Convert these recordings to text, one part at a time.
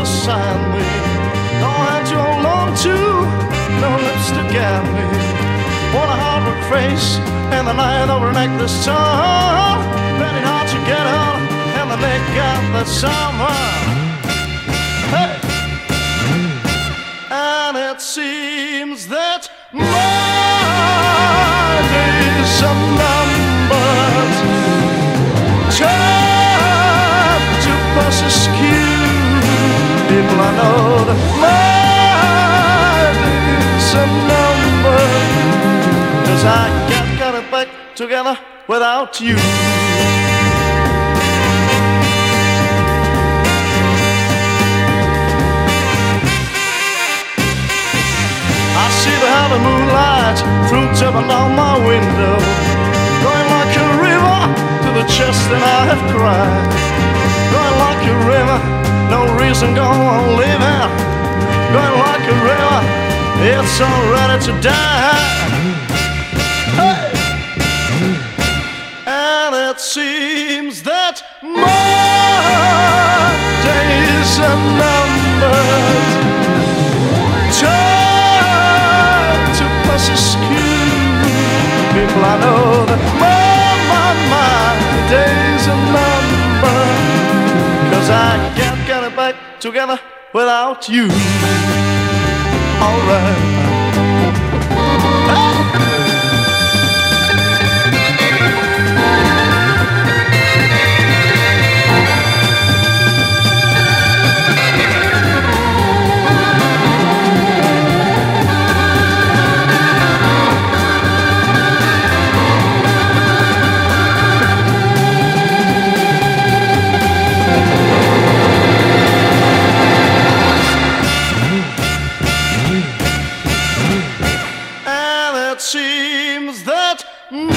to sign me. No hat you hold on to, no lips to guide me. What a hardwood face and the night over necklace torn. Betty hard to get on and the neck got the summer. Hey, and it seems that my days are numbered. Time to pass askew. People I know that my days are numbered. Cause I can't get it back together without you. I see the heavy moonlight through tipping down my window, going like a river to the chest that I have cried. Going like a river, no reason go on living. Going like a river, it's all ready to die. Hey! And it seems that my days are numbered. Time to skew. People I know that my, my, my days are numbered. Back together without you. Alright. It seems that my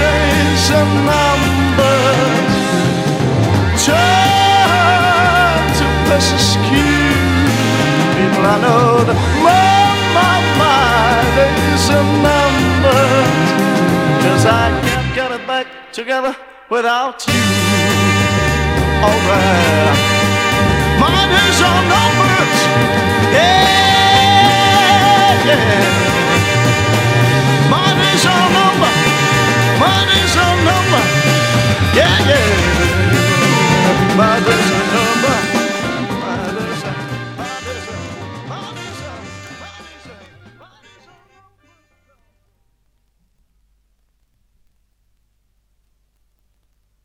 days are numbered. Time to pass a skew. People I know that my, my, my days are numbered. Cause I can't get it back together without you. Oh, Alright. My days are numbered.